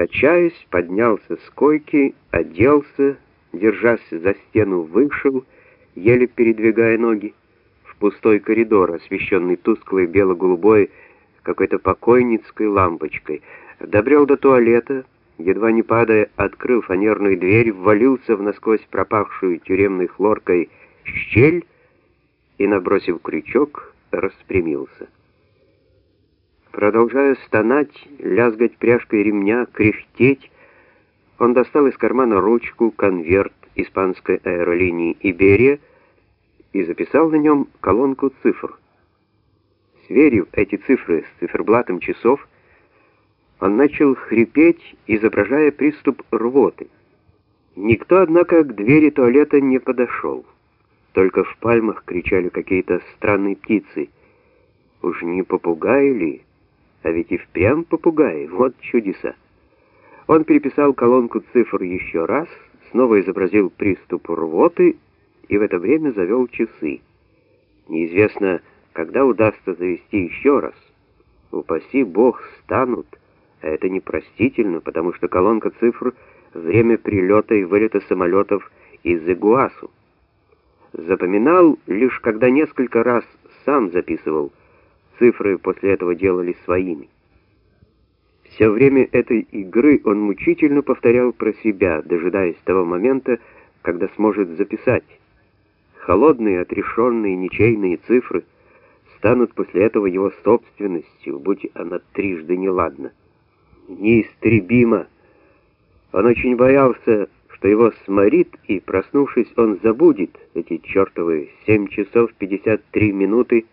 Качаясь, поднялся с койки, оделся, держась за стену, вышел, еле передвигая ноги, в пустой коридор, освещенный тусклой бело-голубой какой-то покойницкой лампочкой. Добрел до туалета, едва не падая, открыл фанерную дверь, ввалился в насквозь пропахшую тюремной хлоркой щель и, набросив крючок, распрямился. Продолжая стонать, лязгать пряжкой ремня, кряхтеть, он достал из кармана ручку, конверт испанской аэролинии «Иберия» и записал на нем колонку цифр. Сверив эти цифры с циферблатом часов, он начал хрипеть, изображая приступ рвоты. Никто, однако, к двери туалета не подошел. Только в пальмах кричали какие-то странные птицы. Уж не попугаи ли? А ведь и впрямь попугаи, вот чудеса. Он переписал колонку цифр еще раз, снова изобразил приступ рвоты и в это время завел часы. Неизвестно, когда удастся завести еще раз. Упаси бог, станут, а это непростительно, потому что колонка цифр — время прилета и вылета самолетов из Игуасу. Запоминал лишь когда несколько раз сам записывал Цифры после этого делали своими. Все время этой игры он мучительно повторял про себя, дожидаясь того момента, когда сможет записать. Холодные, отрешенные, ничейные цифры станут после этого его собственностью, будь она трижды неладна. Неистребимо. Он очень боялся, что его сморит, и, проснувшись, он забудет эти чертовы 7 часов 53 минуты,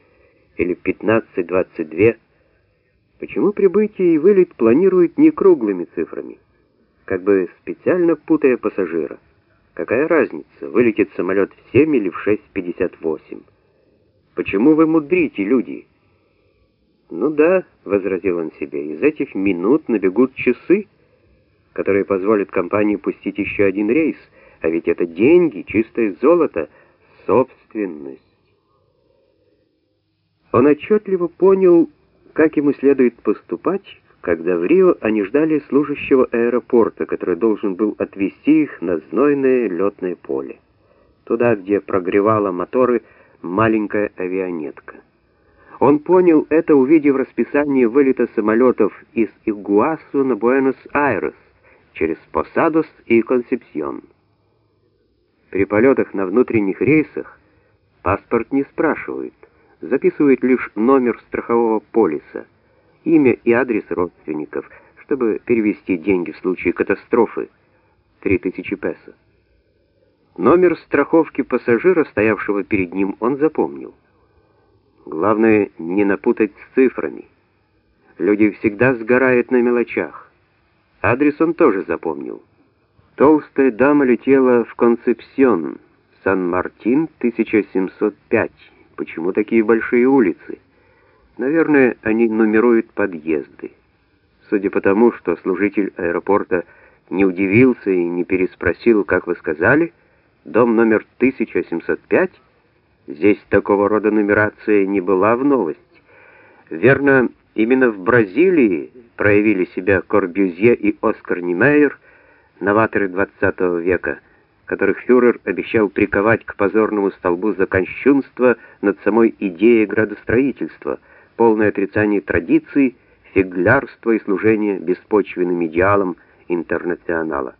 или 15-22. Почему прибытие и вылет планируют не круглыми цифрами, как бы специально путая пассажира? Какая разница, вылетит самолет в 7 или в 6.58? Почему вы мудрите, люди? Ну да, возразил он себе, из этих минут набегут часы, которые позволят компании пустить еще один рейс, а ведь это деньги, чистое золото, собственность. Он отчетливо понял, как ему следует поступать, когда в Рио они ждали служащего аэропорта, который должен был отвезти их на знойное летное поле, туда, где прогревала моторы маленькая авианетка. Он понял это, увидев расписание вылета самолетов из Игуасу на Буэнос-Айрес через Посадос и Консепсьон. При полетах на внутренних рейсах паспорт не спрашивают записывает лишь номер страхового полиса, имя и адрес родственников, чтобы перевести деньги в случае катастрофы 3000 песо. Номер страховки пассажира, стоявшего перед ним, он запомнил. Главное не напутать с цифрами. Люди всегда сгорают на мелочах. Адрес он тоже запомнил. Толстая дама летела в Концепсион, Сан-Мартин, 1705. Почему такие большие улицы? Наверное, они нумеруют подъезды. Судя по тому, что служитель аэропорта не удивился и не переспросил, как вы сказали, дом номер 1705, здесь такого рода нумерация не была в новость. Верно, именно в Бразилии проявили себя Корбюзье и Оскар Немейер, новаторы 20 века, которых фюрер обещал приковать к позорному столбу за кощунство над самой идеей градостроительства, полное отрицание традиций, фиглярство и служение беспочвенным идеалам интернационала.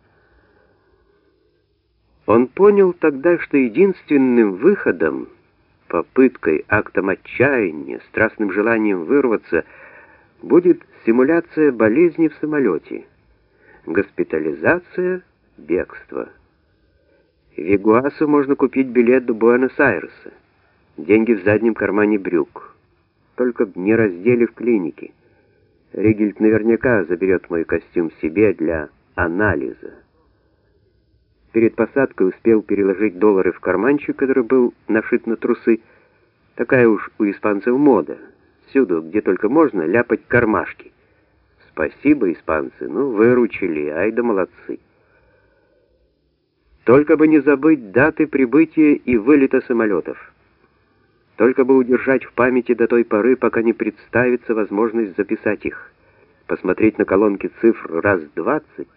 Он понял тогда, что единственным выходом, попыткой, актом отчаяния, страстным желанием вырваться, будет симуляция болезни в самолете, госпитализация, бегство. В Игуасу можно купить билет до Буэнос-Айреса. Деньги в заднем кармане брюк. Только не раздели в клинике. Ригельд наверняка заберет мой костюм себе для анализа. Перед посадкой успел переложить доллары в карманчик, который был нашит на трусы. Такая уж у испанцев мода. Всюду, где только можно, ляпать кармашки. Спасибо, испанцы, ну выручили, ай да молодцы. Только бы не забыть даты прибытия и вылета самолетов. Только бы удержать в памяти до той поры, пока не представится возможность записать их. посмотреть на колонки цифр раз двадцать,